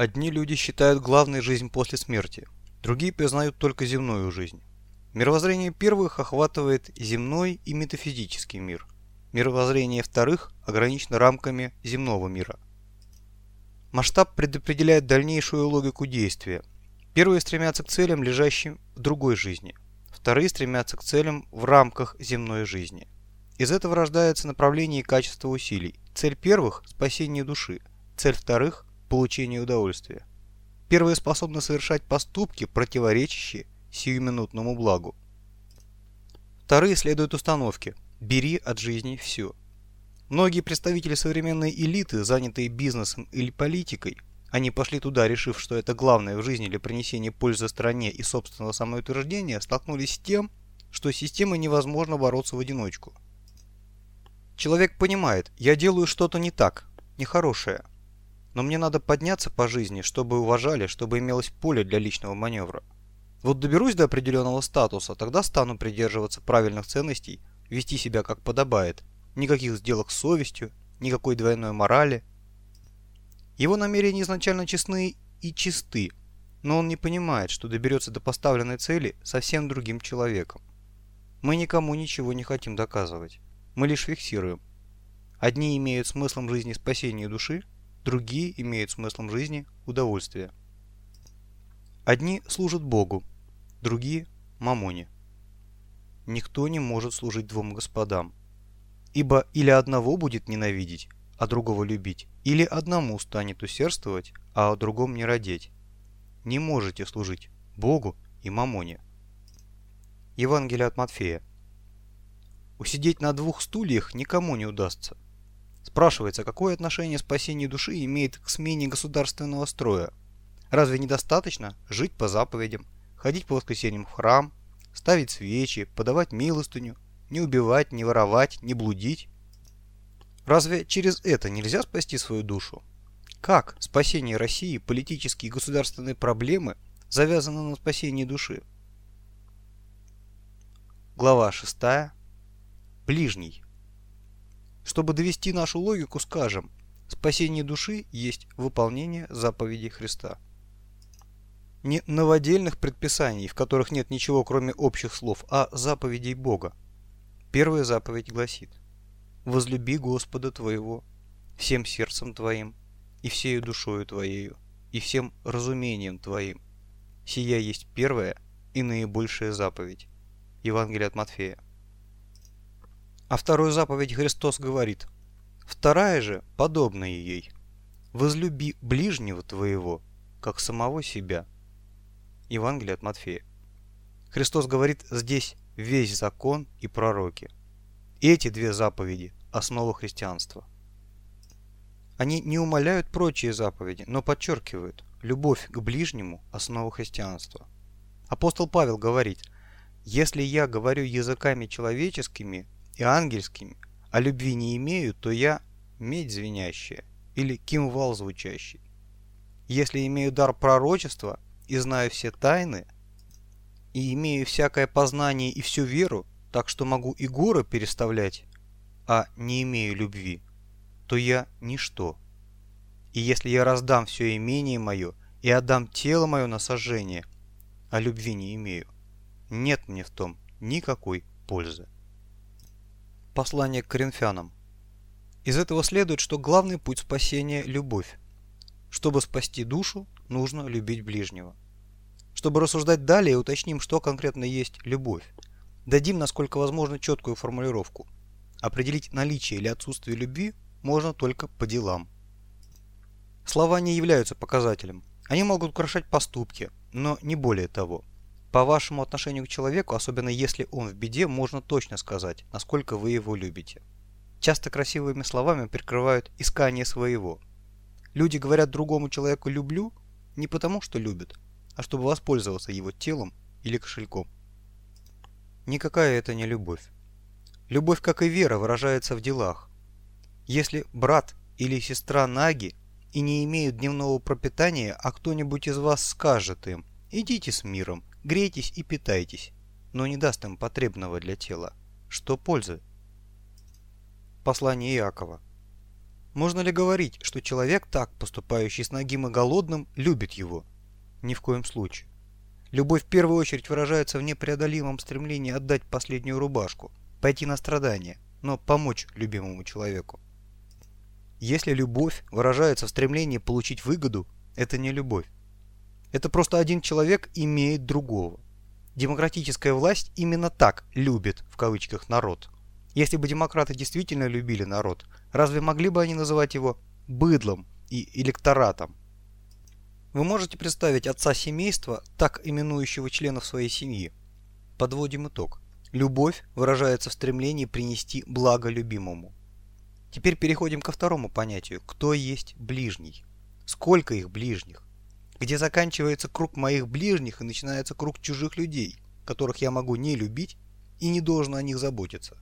Одни люди считают главной жизнь после смерти, другие признают только земную жизнь. Мировоззрение первых охватывает земной и метафизический мир. Мировоззрение вторых ограничено рамками земного мира. Масштаб предопределяет дальнейшую логику действия. Первые стремятся к целям, лежащим в другой жизни. Вторые стремятся к целям в рамках земной жизни. Из этого рождается направление и качество усилий. Цель первых – спасение души. Цель вторых – получение удовольствия. Первые способны совершать поступки, противоречащие сиюминутному благу. Вторые следуют установке «бери от жизни все». Многие представители современной элиты, занятые бизнесом или политикой, они пошли туда, решив, что это главное в жизни для принесения пользы стране и собственного самоутверждения, столкнулись с тем, что с системой невозможно бороться в одиночку. Человек понимает, я делаю что-то не так, нехорошее, но мне надо подняться по жизни, чтобы уважали, чтобы имелось поле для личного маневра. Вот доберусь до определенного статуса, тогда стану придерживаться правильных ценностей, вести себя как подобает. Никаких сделок с совестью, никакой двойной морали. Его намерения изначально честны и чисты, но он не понимает, что доберется до поставленной цели совсем другим человеком. Мы никому ничего не хотим доказывать. Мы лишь фиксируем. Одни имеют смыслом жизни спасение души, другие имеют смыслом жизни удовольствие. Одни служат Богу, другие – мамоне. Никто не может служить двум господам. Ибо или одного будет ненавидеть, а другого любить, или одному станет усердствовать, а о другом не родить. Не можете служить Богу и мамоне. Евангелие от Матфея. Усидеть на двух стульях никому не удастся. Спрашивается, какое отношение спасение души имеет к смене государственного строя? Разве недостаточно жить по заповедям, ходить по воскресеньям в храм, ставить свечи, подавать милостыню, не убивать, не воровать, не блудить? Разве через это нельзя спасти свою душу? Как спасение России, политические и государственные проблемы завязаны на спасении души? Глава 6. Ближний. Чтобы довести нашу логику, скажем, спасение души есть выполнение заповедей Христа не новодельных предписаний, в которых нет ничего кроме общих слов, а заповедей Бога. Первая заповедь гласит «Возлюби Господа твоего всем сердцем твоим и всею душою твоею и всем разумением твоим». Сия есть первая и наибольшая заповедь. Евангелие от Матфея. А вторую заповедь Христос говорит «Вторая же, подобная ей, возлюби ближнего твоего, как самого себя». Евангелие от Матфея. Христос говорит здесь весь закон и пророки. Эти две заповеди – основа христианства. Они не умаляют прочие заповеди, но подчеркивают любовь к ближнему – основа христианства. Апостол Павел говорит, «Если я говорю языками человеческими и ангельскими, а любви не имею, то я медь звенящая или кимвал звучащий. Если имею дар пророчества и знаю все тайны, и имею всякое познание и всю веру, так что могу и горы переставлять, а не имею любви, то я ничто. И если я раздам все имение мое и отдам тело мое на сожжение, а любви не имею, нет мне в том никакой пользы. Послание к Коринфянам. Из этого следует, что главный путь спасения – любовь. Чтобы спасти душу, нужно любить ближнего. Чтобы рассуждать далее, уточним, что конкретно есть любовь. Дадим, насколько возможно, четкую формулировку. Определить наличие или отсутствие любви можно только по делам. Слова не являются показателем. Они могут украшать поступки, но не более того. По вашему отношению к человеку, особенно если он в беде, можно точно сказать, насколько вы его любите. Часто красивыми словами прикрывают искание своего. Люди говорят другому человеку «люблю» не потому, что любят, а чтобы воспользоваться его телом или кошельком. Никакая это не любовь. Любовь, как и вера, выражается в делах. Если брат или сестра наги и не имеют дневного пропитания, а кто-нибудь из вас скажет им «идите с миром, грейтесь и питайтесь», но не даст им потребного для тела, что пользы? Послание Иакова. Можно ли говорить, что человек, так поступающий с нагим и голодным, любит его? Ни в коем случае. Любовь в первую очередь выражается в непреодолимом стремлении отдать последнюю рубашку, пойти на страдания, но помочь любимому человеку. Если любовь выражается в стремлении получить выгоду, это не любовь. Это просто один человек имеет другого. Демократическая власть именно так «любит» в кавычках народ. Если бы демократы действительно любили народ, разве могли бы они называть его «быдлом» и «электоратом»? Вы можете представить отца семейства, так именующего членов своей семьи. Подводим итог. Любовь выражается в стремлении принести благо любимому. Теперь переходим ко второму понятию. Кто есть ближний? Сколько их ближних? Где заканчивается круг моих ближних и начинается круг чужих людей, которых я могу не любить и не должен о них заботиться?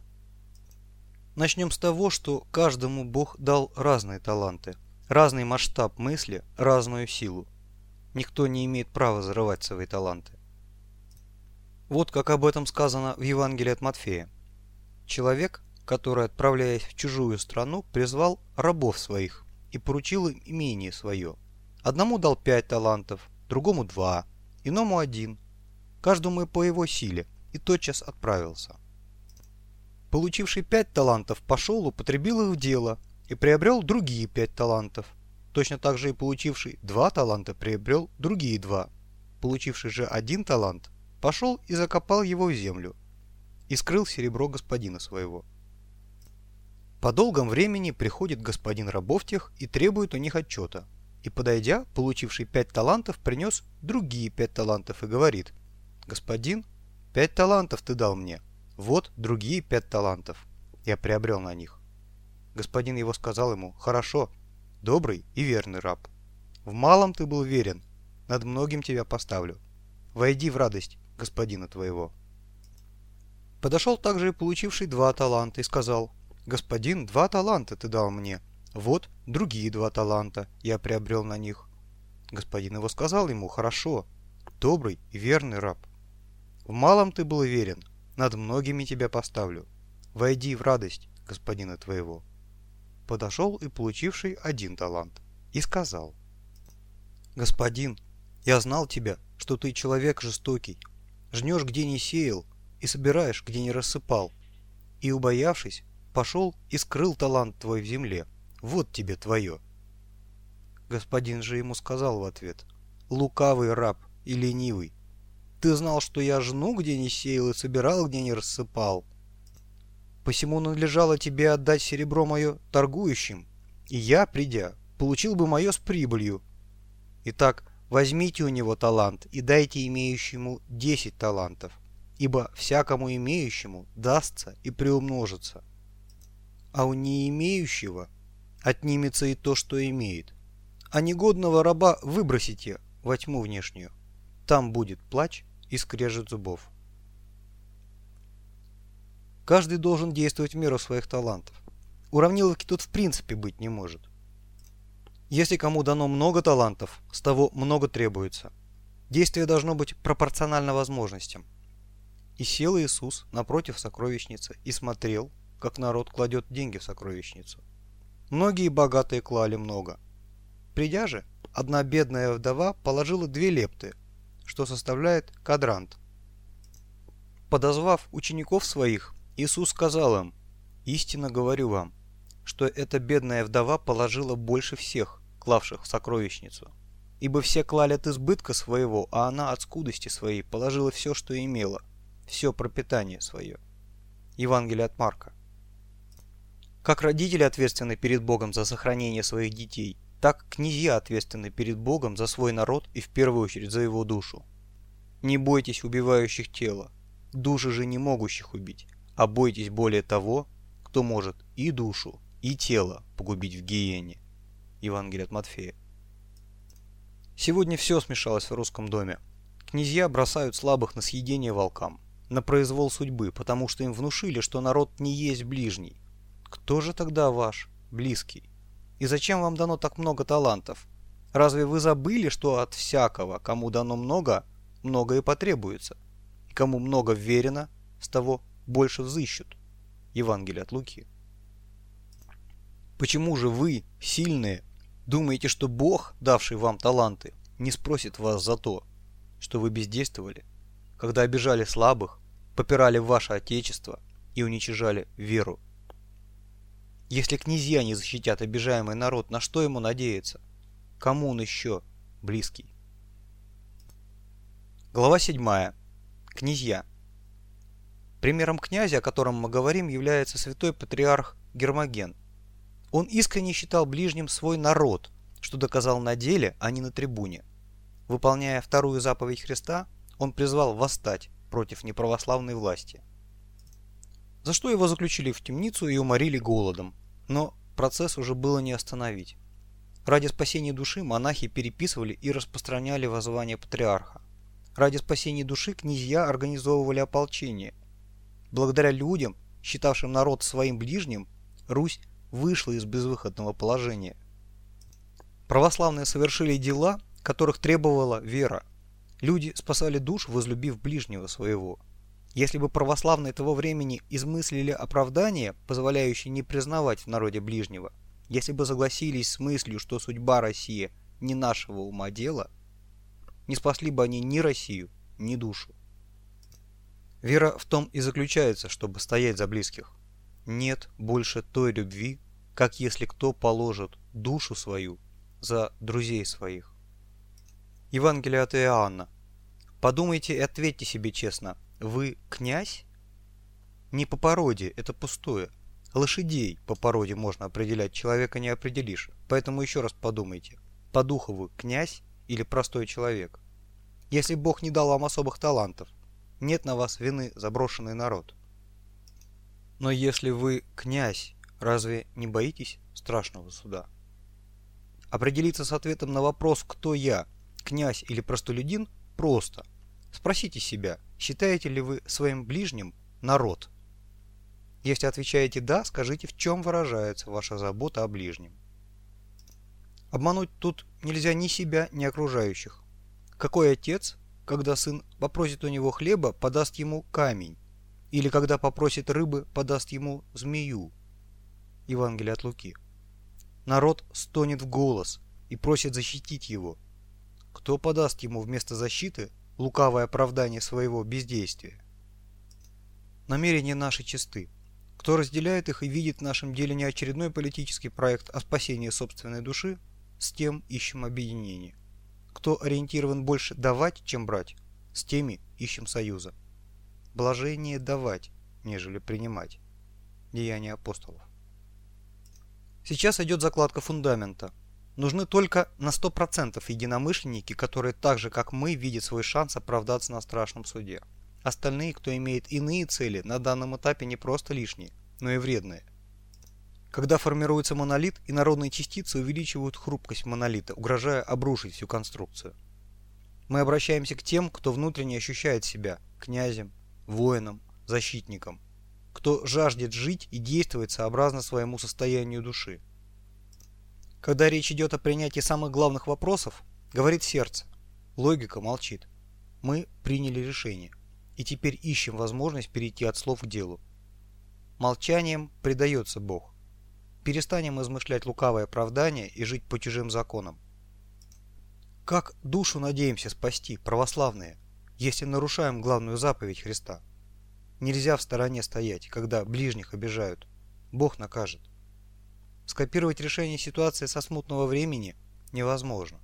Начнем с того, что каждому Бог дал разные таланты, разный масштаб мысли, разную силу. Никто не имеет права зарывать свои таланты. Вот как об этом сказано в Евангелии от Матфея. Человек, который, отправляясь в чужую страну, призвал рабов своих и поручил им имение свое. Одному дал пять талантов, другому два, иному один, каждому по его силе, и тотчас отправился. Получивший пять талантов пошел, употребил их в дело и приобрел другие пять талантов. Точно так же и получивший два таланта приобрел другие два. Получивший же один талант пошел и закопал его в землю и скрыл серебро господина своего. По долгом времени приходит господин рабов тех и требует у них отчета. И подойдя, получивший пять талантов, принес другие пять талантов и говорит, «Господин, пять талантов ты дал мне, вот другие пять талантов. Я приобрел на них». Господин его сказал ему, «Хорошо, добрый и верный раб. В малом ты был верен, над многим тебя поставлю. Войди в радость господина твоего». Подошел также и получивший два таланта и сказал, «Господин, два таланта ты дал мне. Вот другие два таланта я приобрел на них». Господин его сказал ему, «Хорошо, добрый и верный раб. В малом ты был верен, над многими тебя поставлю. Войди в радость господина твоего». Подошел и получивший один талант и сказал, «Господин, я знал тебя, что ты человек жестокий, жнешь, где не сеял, и собираешь, где не рассыпал. И, убоявшись, пошел и скрыл талант твой в земле. Вот тебе твое. Господин же ему сказал в ответ, лукавый раб и ленивый, ты знал, что я жну, где не сеял, и собирал, где не рассыпал. Посему надлежало тебе отдать серебро мое торгующим, и я, придя, получил бы мое с прибылью. Итак, возьмите у него талант и дайте имеющему десять талантов, ибо всякому имеющему дастся и приумножится а у не имеющего отнимется и то, что имеет. А негодного раба выбросите во тьму внешнюю. Там будет плач и скрежет зубов. Каждый должен действовать в меру своих талантов. Уравниловки тут в принципе быть не может. Если кому дано много талантов, с того много требуется. Действие должно быть пропорционально возможностям. И сел Иисус напротив сокровищницы и смотрел, как народ кладет деньги в сокровищницу. Многие богатые клали много. Придя же, одна бедная вдова положила две лепты, что составляет кадрант. Подозвав учеников своих, Иисус сказал им, «Истинно говорю вам, что эта бедная вдова положила больше всех, клавших в сокровищницу. Ибо все клали от избытка своего, а она от скудости своей положила все, что имела, все пропитание свое». Евангелие от Марка. Как родители ответственны перед Богом за сохранение своих детей, так князья ответственны перед Богом за свой народ и в первую очередь за его душу. Не бойтесь убивающих тело, души же не могущих убить, а бойтесь более того, кто может и душу, и тело погубить в гиене. Евангелие от Матфея. Сегодня все смешалось в русском доме. Князья бросают слабых на съедение волкам, на произвол судьбы, потому что им внушили, что народ не есть ближний, кто же тогда ваш близкий? И зачем вам дано так много талантов? Разве вы забыли, что от всякого, кому дано много, много и потребуется? И кому много верено, с того больше взыщут? Евангелие от Луки. Почему же вы, сильные, думаете, что Бог, давший вам таланты, не спросит вас за то, что вы бездействовали, когда обижали слабых, попирали ваше отечество и уничижали веру? Если князья не защитят обижаемый народ, на что ему надеяться? Кому он еще близкий? Глава 7. Князья. Примером князя, о котором мы говорим, является святой патриарх Гермоген. Он искренне считал ближним свой народ, что доказал на деле, а не на трибуне. Выполняя вторую заповедь Христа, он призвал восстать против неправославной власти. За что его заключили в темницу и уморили голодом, но процесс уже было не остановить. Ради спасения души монахи переписывали и распространяли воззвание патриарха. Ради спасения души князья организовывали ополчение – Благодаря людям, считавшим народ своим ближним, Русь вышла из безвыходного положения. Православные совершили дела, которых требовала вера. Люди спасали душ, возлюбив ближнего своего. Если бы православные того времени измыслили оправдание, позволяющее не признавать в народе ближнего, если бы согласились с мыслью, что судьба России не нашего ума дело, не спасли бы они ни Россию, ни душу. Вера в том и заключается, чтобы стоять за близких. Нет больше той любви, как если кто положит душу свою за друзей своих. Евангелие от Иоанна. Подумайте и ответьте себе честно. Вы князь? Не по породе, это пустое. Лошадей по породе можно определять, человека не определишь. Поэтому еще раз подумайте. По духу вы князь или простой человек? Если Бог не дал вам особых талантов, нет на вас вины, заброшенный народ. Но если вы князь, разве не боитесь страшного суда? Определиться с ответом на вопрос «Кто я?» князь или простолюдин просто. Спросите себя, считаете ли вы своим ближним народ? Если отвечаете «да», скажите, в чем выражается ваша забота о ближнем. Обмануть тут нельзя ни себя, ни окружающих. Какой отец когда сын попросит у него хлеба, подаст ему камень, или когда попросит рыбы, подаст ему змею. Евангелие от Луки. Народ стонет в голос и просит защитить его. Кто подаст ему вместо защиты лукавое оправдание своего бездействия? Намерения наши чисты. Кто разделяет их и видит в нашем деле не очередной политический проект о спасении собственной души, с тем ищем объединение. Кто ориентирован больше давать, чем брать, с теми ищем союза. Блажение давать, нежели принимать. Деяния апостолов. Сейчас идет закладка фундамента. Нужны только на 100% единомышленники, которые так же, как мы, видят свой шанс оправдаться на страшном суде. Остальные, кто имеет иные цели, на данном этапе не просто лишние, но и вредные – когда формируется монолит, инородные частицы увеличивают хрупкость монолита, угрожая обрушить всю конструкцию. Мы обращаемся к тем, кто внутренне ощущает себя князем, воином, защитником, кто жаждет жить и действовать сообразно своему состоянию души. Когда речь идет о принятии самых главных вопросов, говорит сердце, логика молчит. Мы приняли решение, и теперь ищем возможность перейти от слов к делу. Молчанием предается Бог. Перестанем измышлять лукавое оправдание и жить по чужим законам. Как душу надеемся спасти, православные, если нарушаем главную заповедь Христа? Нельзя в стороне стоять, когда ближних обижают. Бог накажет. Скопировать решение ситуации со смутного времени невозможно.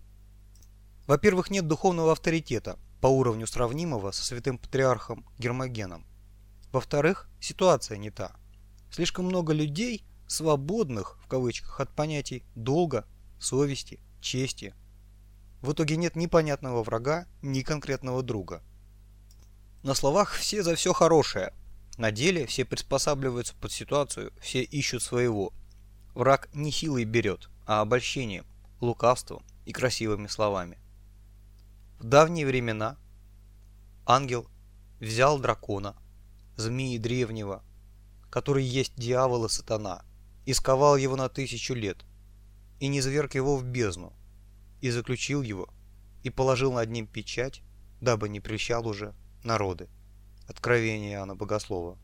Во-первых, нет духовного авторитета, по уровню сравнимого со святым патриархом Гермогеном. Во-вторых, ситуация не та. Слишком много людей – свободных, в кавычках, от понятий долга, совести, чести. В итоге нет ни понятного врага, ни конкретного друга. На словах все за все хорошее. На деле все приспосабливаются под ситуацию, все ищут своего. Враг не силой берет, а обольщением, лукавством и красивыми словами. В давние времена ангел взял дракона, змеи древнего, который есть дьявол и сатана, и сковал его на тысячу лет, и не зверг его в бездну, и заключил его, и положил над ним печать, дабы не прельщал уже народы. Откровение Иоанна Богослова.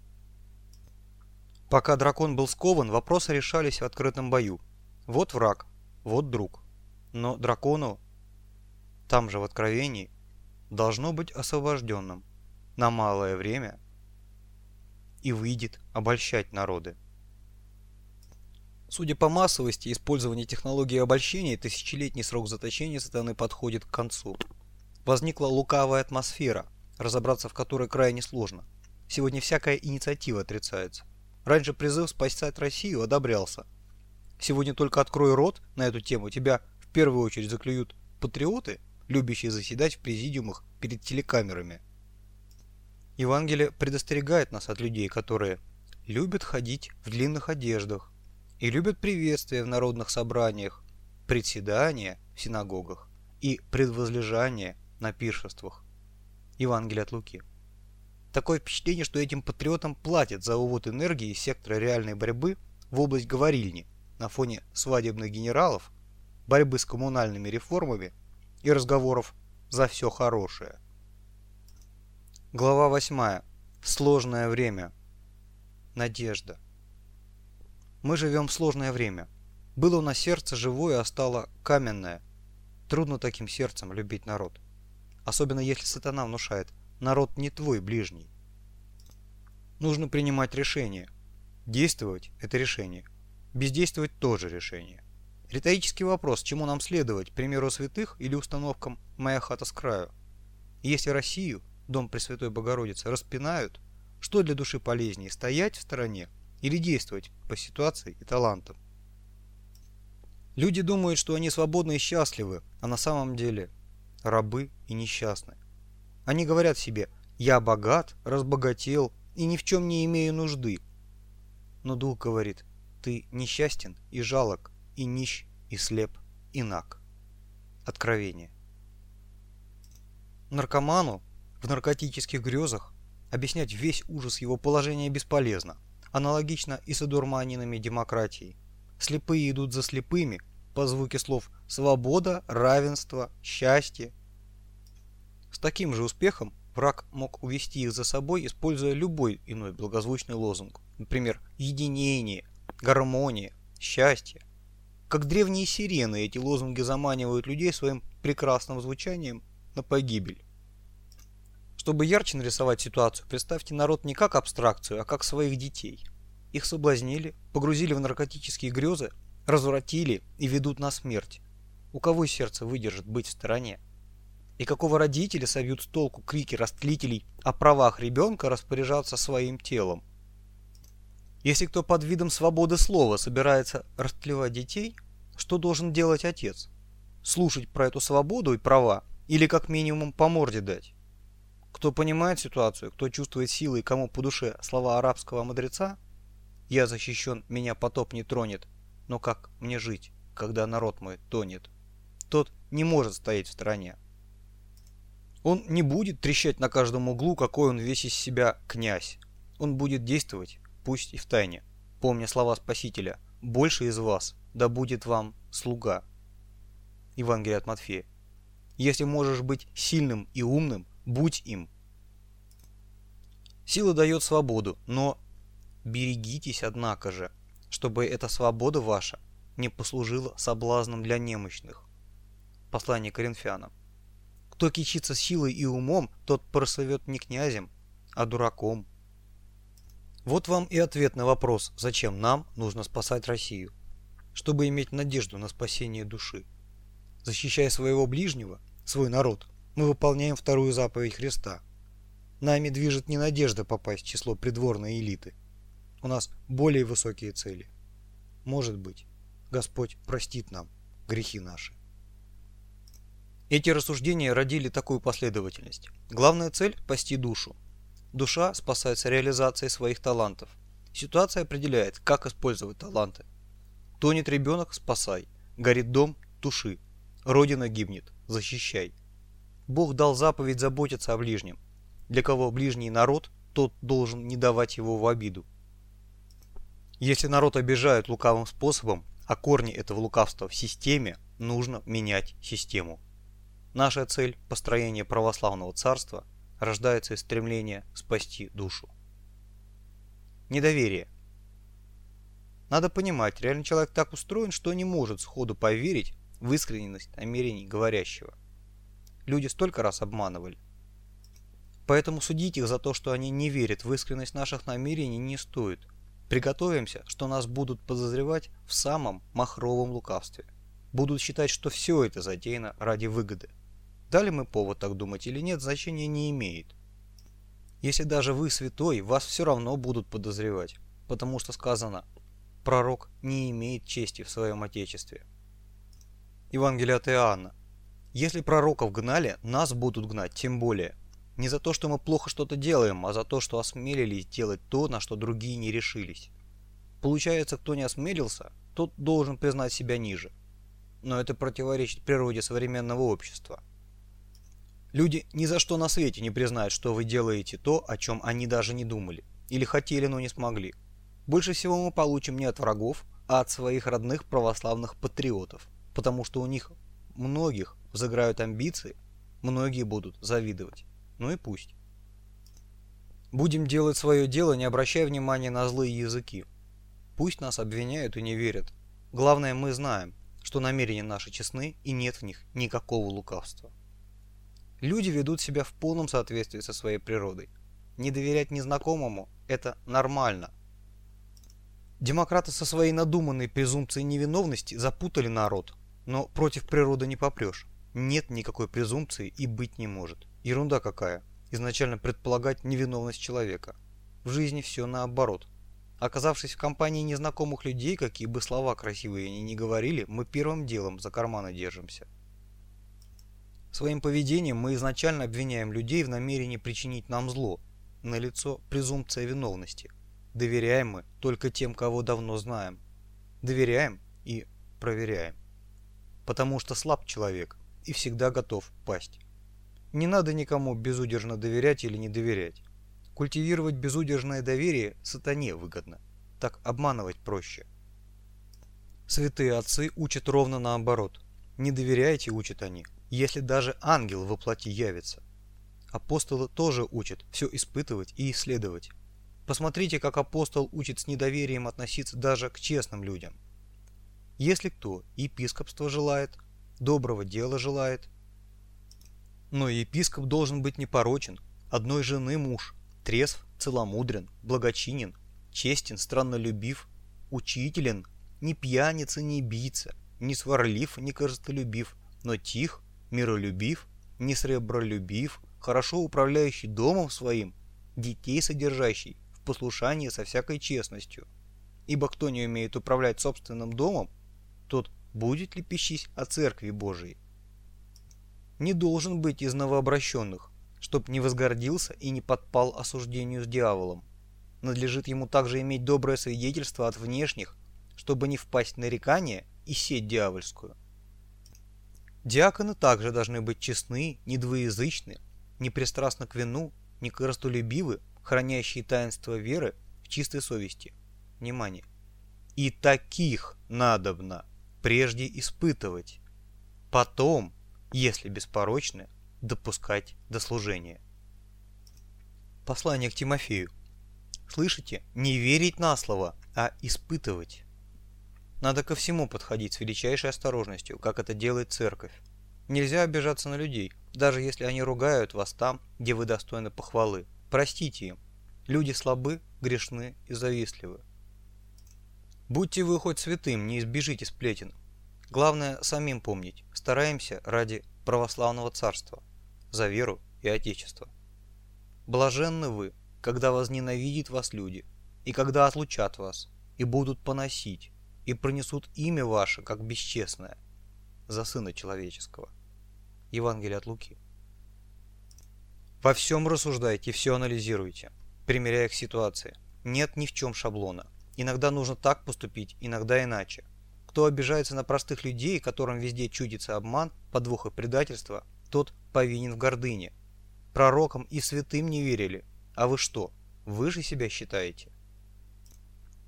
Пока дракон был скован, вопросы решались в открытом бою. Вот враг, вот друг. Но дракону, там же в Откровении, должно быть освобожденным на малое время и выйдет обольщать народы. Судя по массовости использования технологии обольщения, тысячелетний срок заточения сатаны подходит к концу. Возникла лукавая атмосфера, разобраться в которой крайне сложно. Сегодня всякая инициатива отрицается. Раньше призыв спасать Россию одобрялся. Сегодня только открой рот на эту тему, тебя в первую очередь заклюют патриоты, любящие заседать в президиумах перед телекамерами. Евангелие предостерегает нас от людей, которые любят ходить в длинных одеждах, и любят приветствия в народных собраниях, председания в синагогах и предвозлежание на пиршествах. Евангелие от Луки. Такое впечатление, что этим патриотам платят за увод энергии из сектора реальной борьбы в область говорильни на фоне свадебных генералов, борьбы с коммунальными реформами и разговоров за все хорошее. Глава 8. Сложное время. Надежда. Мы живем в сложное время. Было у нас сердце живое, а стало каменное. Трудно таким сердцем любить народ. Особенно если сатана внушает «народ не твой ближний». Нужно принимать решение. Действовать – это решение. Бездействовать – тоже решение. Риторический вопрос, чему нам следовать, примеру святых или установкам «моя хата с краю». Если Россию, дом Пресвятой Богородицы, распинают, что для души полезнее – стоять в стороне – или действовать по ситуации и талантам. Люди думают, что они свободны и счастливы, а на самом деле рабы и несчастны. Они говорят себе «я богат, разбогател и ни в чем не имею нужды». Но Дух говорит «ты несчастен и жалок, и нищ, и слеп, и наг». Откровение. Наркоману в наркотических грезах объяснять весь ужас его положения бесполезно – Аналогично и с одурманенными демократией. Слепые идут за слепыми по звуке слов «свобода», «равенство», «счастье». Таким же успехом враг мог увести их за собой, используя любой иной благозвучный лозунг. Например, «единение», «гармония», «счастье». Как древние сирены эти лозунги заманивают людей своим прекрасным звучанием на погибель. Чтобы ярче нарисовать ситуацию, представьте народ не как абстракцию, а как своих детей. Их соблазнили, погрузили в наркотические грезы, развратили и ведут на смерть. У кого сердце выдержит быть в стороне? И какого родители собьют с толку крики растлителей о правах ребенка распоряжаться своим телом? Если кто под видом свободы слова собирается растлевать детей, что должен делать отец? Слушать про эту свободу и права или как минимум по морде дать? Кто понимает ситуацию, кто чувствует силы и кому по душе слова арабского мудреца «Я защищен, меня потоп не тронет, но как мне жить, когда народ мой тонет?» Тот не может стоять в стороне. Он не будет трещать на каждом углу, какой он весь из себя князь. Он будет действовать, пусть и в тайне, помня слова Спасителя «Больше из вас, да будет вам слуга». Евангелие от Матфея. Если можешь быть сильным и умным, Будь им. Сила дает свободу, но берегитесь, однако же, чтобы эта свобода ваша не послужила соблазном для немощных. Послание Коринфянам. Кто кичится силой и умом, тот просовет не князем, а дураком. Вот вам и ответ на вопрос, зачем нам нужно спасать Россию. Чтобы иметь надежду на спасение души. Защищая своего ближнего, свой народ, мы выполняем вторую заповедь Христа. Нами движет не надежда попасть в число придворной элиты. У нас более высокие цели. Может быть, Господь простит нам грехи наши. Эти рассуждения родили такую последовательность. Главная цель – спасти душу. Душа спасается реализацией своих талантов. Ситуация определяет, как использовать таланты. Тонет ребенок – спасай. Горит дом – туши. Родина гибнет – защищай. Бог дал заповедь заботиться о ближнем. Для кого ближний народ, тот должен не давать его в обиду. Если народ обижают лукавым способом, а корни этого лукавства в системе, нужно менять систему. Наша цель – построение православного царства – рождается из стремления спасти душу. Недоверие. Надо понимать, реальный человек так устроен, что не может сходу поверить в искренность намерений говорящего. Люди столько раз обманывали. Поэтому судить их за то, что они не верят в искренность наших намерений, не стоит. Приготовимся, что нас будут подозревать в самом махровом лукавстве. Будут считать, что все это затеяно ради выгоды. Дали мы повод так думать или нет, значения не имеет. Если даже вы святой, вас все равно будут подозревать, потому что сказано «пророк не имеет чести в своем отечестве». Евангелие от Иоанна. Если пророков гнали, нас будут гнать тем более. Не за то, что мы плохо что-то делаем, а за то, что осмелились делать то, на что другие не решились. Получается, кто не осмелился, тот должен признать себя ниже. Но это противоречит природе современного общества. Люди ни за что на свете не признают, что вы делаете то, о чем они даже не думали. Или хотели, но не смогли. Больше всего мы получим не от врагов, а от своих родных православных патриотов. Потому что у них многих заграют амбиции, многие будут завидовать. Ну и пусть. Будем делать свое дело, не обращая внимания на злые языки. Пусть нас обвиняют и не верят. Главное, мы знаем, что намерения наши честны и нет в них никакого лукавства. Люди ведут себя в полном соответствии со своей природой. Не доверять незнакомому – это нормально. Демократы со своей надуманной презумпцией невиновности запутали народ, но против природы не попрешь. Нет никакой презумпции и быть не может. Ерунда какая. Изначально предполагать невиновность человека. В жизни все наоборот. Оказавшись в компании незнакомых людей, какие бы слова красивые они ни говорили, мы первым делом за карманы держимся. Своим поведением мы изначально обвиняем людей в намерении причинить нам зло. Налицо презумпция виновности. Доверяем мы только тем, кого давно знаем. Доверяем и проверяем. Потому что слаб человек и всегда готов пасть. Не надо никому безудержно доверять или не доверять. Культивировать безудержное доверие сатане выгодно. Так обманывать проще. Святые отцы учат ровно наоборот. Не доверяйте, учат они, если даже ангел во плоти явится. Апостолы тоже учат все испытывать и исследовать. Посмотрите, как апостол учит с недоверием относиться даже к честным людям. Если кто епископство желает, доброго дела желает, но епископ должен быть непорочен, одной жены муж, трезв, целомудрен, благочинен, честен, страннолюбив, учителен, не пьяница, не бийца, не сварлив, не корыстолюбив, но тих, миролюбив, не сребролюбив, хорошо управляющий домом своим, детей содержащий, в послушании со всякой честностью. Ибо кто не умеет управлять собственным домом, тот будет ли пищись о Церкви Божией? Не должен быть из новообращенных, чтоб не возгордился и не подпал осуждению с дьяволом. Надлежит ему также иметь доброе свидетельство от внешних, чтобы не впасть в нарекание и сеть дьявольскую. Диаконы также должны быть честны, недвоязычны, непристрастны к вину, не коростолюбивы, хранящие таинство веры в чистой совести. Внимание! И таких надобно прежде испытывать, потом, если беспорочны, допускать до служения. Послание к Тимофею. Слышите? Не верить на слово, а испытывать. Надо ко всему подходить с величайшей осторожностью, как это делает церковь. Нельзя обижаться на людей, даже если они ругают вас там, где вы достойны похвалы. Простите им. Люди слабы, грешны и завистливы. Будьте вы хоть святым, не избежите сплетен. Главное самим помнить, стараемся ради православного царства, за веру и отечество. Блаженны вы, когда возненавидят вас люди, и когда отлучат вас, и будут поносить, и пронесут имя ваше, как бесчестное, за Сына Человеческого. Евангелие от Луки. Во всем рассуждайте, все анализируйте, примеряя к ситуации. Нет ни в чем шаблона. Иногда нужно так поступить, иногда иначе. Кто обижается на простых людей, которым везде чудится обман, подвох и предательство, тот повинен в гордыне. Пророкам и святым не верили. А вы что, вы же себя считаете?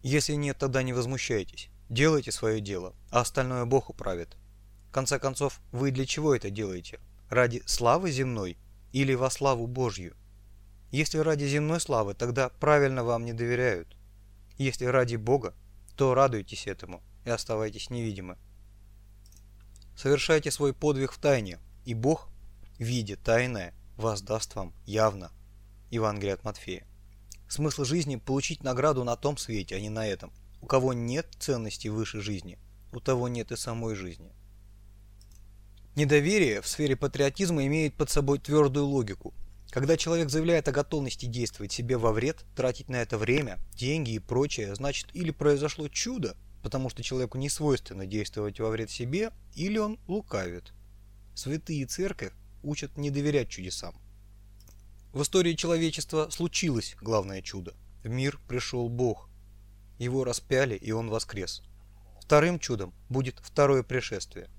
Если нет, тогда не возмущайтесь. Делайте свое дело, а остальное Бог управит. В конце концов, вы для чего это делаете? Ради славы земной или во славу Божью? Если ради земной славы, тогда правильно вам не доверяют. Если ради Бога, то радуйтесь этому и оставайтесь невидимы. Совершайте свой подвиг в тайне, и Бог, видя тайное, воздаст вам явно. Евангелие от Матфея. Смысл жизни – получить награду на том свете, а не на этом. У кого нет ценностей выше жизни, у того нет и самой жизни. Недоверие в сфере патриотизма имеет под собой твердую логику. Когда человек заявляет о готовности действовать себе во вред, тратить на это время, деньги и прочее, значит или произошло чудо, потому что человеку не свойственно действовать во вред себе, или он лукавит. Святые церковь учат не доверять чудесам. В истории человечества случилось главное чудо. В мир пришел Бог. Его распяли, и он воскрес. Вторым чудом будет второе пришествие.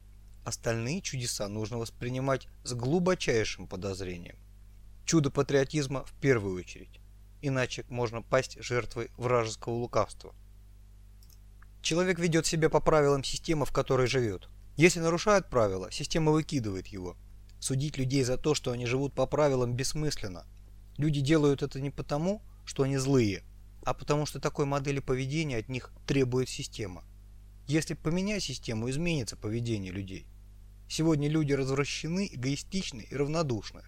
Остальные чудеса нужно воспринимать с глубочайшим подозрением. Чудо патриотизма в первую очередь. Иначе можно пасть жертвой вражеского лукавства. Человек ведет себя по правилам системы, в которой живет. Если нарушает правила, система выкидывает его. Судить людей за то, что они живут по правилам, бессмысленно. Люди делают это не потому, что они злые, а потому что такой модели поведения от них требует система. Если поменять систему, изменится поведение людей. Сегодня люди развращены, эгоистичны и равнодушны,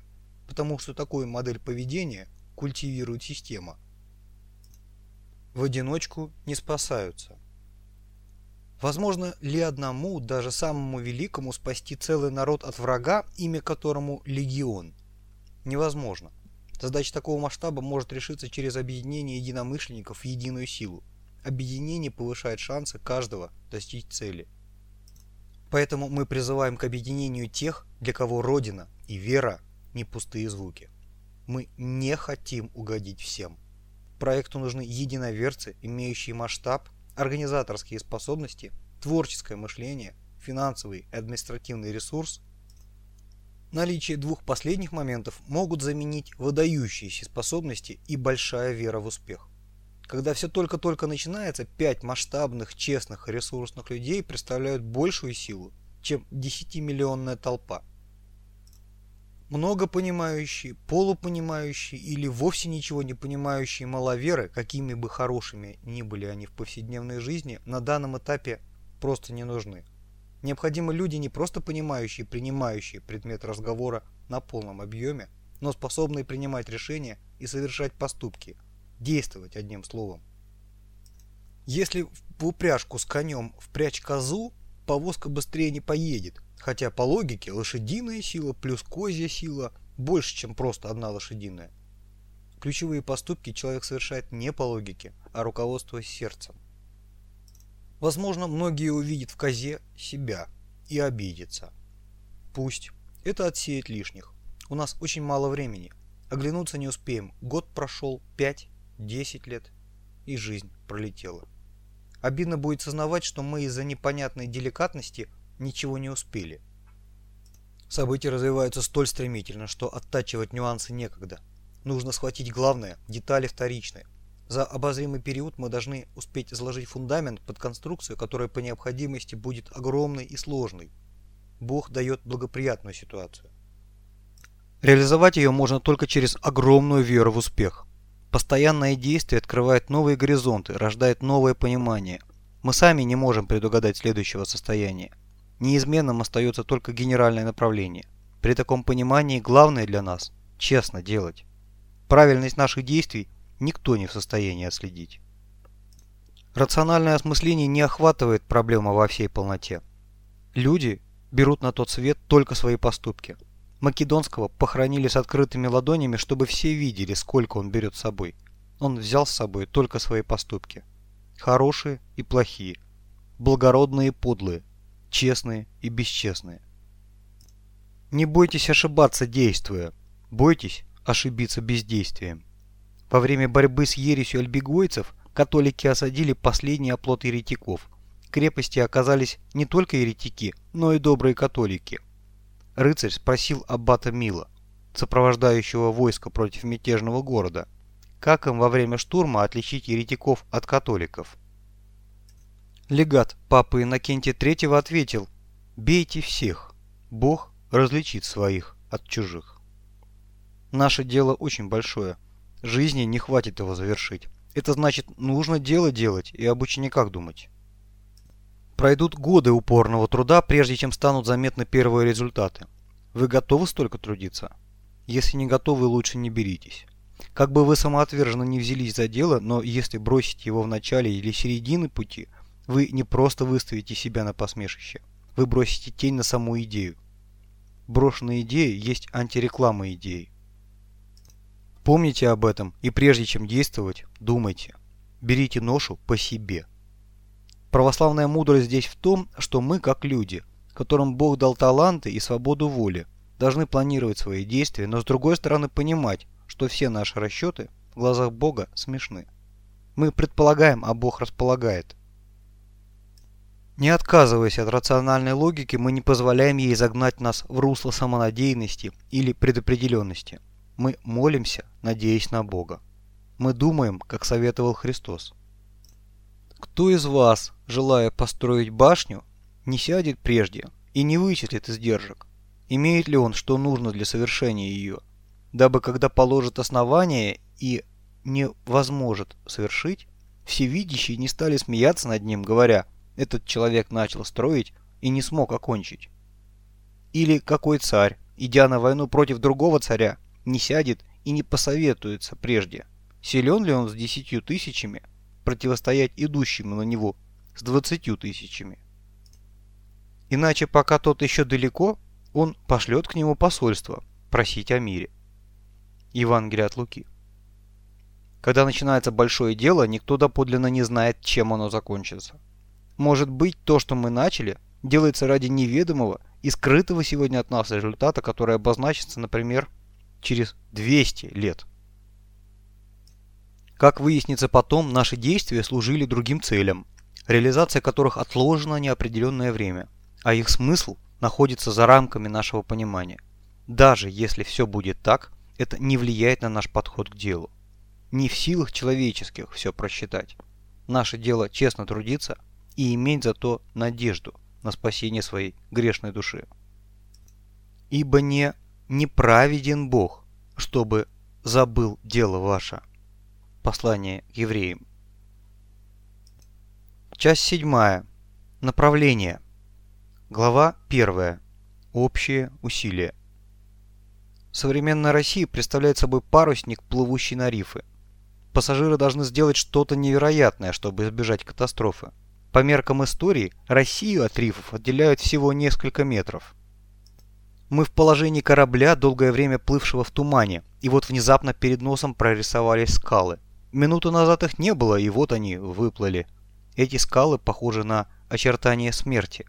потому что такую модель поведения культивирует система. В одиночку не спасаются. Возможно ли одному, даже самому великому, спасти целый народ от врага, имя которому легион? Невозможно. Задача такого масштаба может решиться через объединение единомышленников в единую силу. Объединение повышает шансы каждого достичь цели. Поэтому мы призываем к объединению тех, для кого Родина и вера не пустые звуки. Мы не хотим угодить всем. Проекту нужны единоверцы, имеющие масштаб организаторские способности, творческое мышление, финансовый и административный ресурс, наличие двух последних моментов могут заменить выдающиеся способности и большая вера в успех. Когда все только-только начинается, пять масштабных, честных и ресурсных людей представляют большую силу, чем 10-миллионная толпа – много понимающие, полупонимающие или вовсе ничего не понимающие маловеры, какими бы хорошими ни были они в повседневной жизни, на данном этапе просто не нужны. Необходимы люди, не просто понимающие, принимающие предмет разговора на полном объеме, но способные принимать решения и совершать поступки, действовать одним словом. Если в упряжку с конем впрячь козу, повозка быстрее не поедет, Хотя по логике лошадиная сила плюс козья сила больше, чем просто одна лошадиная. Ключевые поступки человек совершает не по логике, а руководствуясь сердцем. Возможно, многие увидят в козе себя и обидятся. Пусть. Это отсеет лишних. У нас очень мало времени. Оглянуться не успеем. Год прошел, 5-10 лет, и жизнь пролетела. Обидно будет сознавать, что мы из-за непонятной деликатности ничего не успели. События развиваются столь стремительно, что оттачивать нюансы некогда. Нужно схватить главное, детали вторичные. За обозримый период мы должны успеть заложить фундамент под конструкцию, которая по необходимости будет огромной и сложной. Бог дает благоприятную ситуацию. Реализовать ее можно только через огромную веру в успех. Постоянное действие открывает новые горизонты, рождает новое понимание. Мы сами не можем предугадать следующего состояния. Неизменным остается только генеральное направление. При таком понимании главное для нас – честно делать. Правильность наших действий никто не в состоянии отследить. Рациональное осмысление не охватывает проблему во всей полноте. Люди берут на тот свет только свои поступки. Македонского похоронили с открытыми ладонями, чтобы все видели, сколько он берет с собой. Он взял с собой только свои поступки. Хорошие и плохие, благородные и подлые – честные и бесчестные. Не бойтесь ошибаться, действуя. Бойтесь ошибиться бездействием. Во время борьбы с ересью альбегойцев католики осадили последний оплот еретиков. Крепости оказались не только еретики, но и добрые католики. Рыцарь спросил аббата Мила, сопровождающего войско против мятежного города, как им во время штурма отличить еретиков от католиков. Легат папы Иннокентия III ответил «Бейте всех, Бог различит своих от чужих». Наше дело очень большое, жизни не хватит его завершить. Это значит, нужно дело делать и об учениках думать. Пройдут годы упорного труда, прежде чем станут заметны первые результаты. Вы готовы столько трудиться? Если не готовы, лучше не беритесь. Как бы вы самоотверженно не взялись за дело, но если бросите его в начале или середины пути, вы не просто выставите себя на посмешище, вы бросите тень на саму идею. Брошенная идея есть антиреклама идеи. Помните об этом и прежде чем действовать, думайте. Берите ношу по себе. Православная мудрость здесь в том, что мы, как люди, которым Бог дал таланты и свободу воли, должны планировать свои действия, но с другой стороны понимать, что все наши расчеты в глазах Бога смешны. Мы предполагаем, а Бог располагает. Не отказываясь от рациональной логики, мы не позволяем ей загнать нас в русло самонадеянности или предопределенности. Мы молимся, надеясь на Бога. Мы думаем, как советовал Христос. Кто из вас, желая построить башню, не сядет прежде и не вычислит издержек? Имеет ли он, что нужно для совершения ее, дабы когда положит основание и не возможет совершить, всевидящие не стали смеяться над ним, говоря, этот человек начал строить и не смог окончить. Или какой царь, идя на войну против другого царя, не сядет и не посоветуется прежде, силен ли он с десятью тысячами противостоять идущему на него с двадцатью тысячами. Иначе пока тот еще далеко, он пошлет к нему посольство просить о мире. Евангелие от Луки. Когда начинается большое дело, никто доподлинно не знает, чем оно закончится. Может быть, то, что мы начали, делается ради неведомого и скрытого сегодня от нас результата, который обозначится, например, через 200 лет. Как выяснится потом, наши действия служили другим целям, реализация которых отложена неопределенное время, а их смысл находится за рамками нашего понимания. Даже если все будет так, это не влияет на наш подход к делу. Не в силах человеческих все просчитать. Наше дело честно трудиться и иметь зато надежду на спасение своей грешной души. Ибо не неправеден Бог, чтобы забыл дело ваше. Послание к евреям. Часть седьмая. Направление. Глава первая. Общие усилия. Современная Россия представляет собой парусник, плывущий на рифы. Пассажиры должны сделать что-то невероятное, чтобы избежать катастрофы. По меркам истории, Россию от рифов отделяют всего несколько метров. Мы в положении корабля, долгое время плывшего в тумане, и вот внезапно перед носом прорисовались скалы. Минуту назад их не было, и вот они выплыли. Эти скалы похожи на очертания смерти.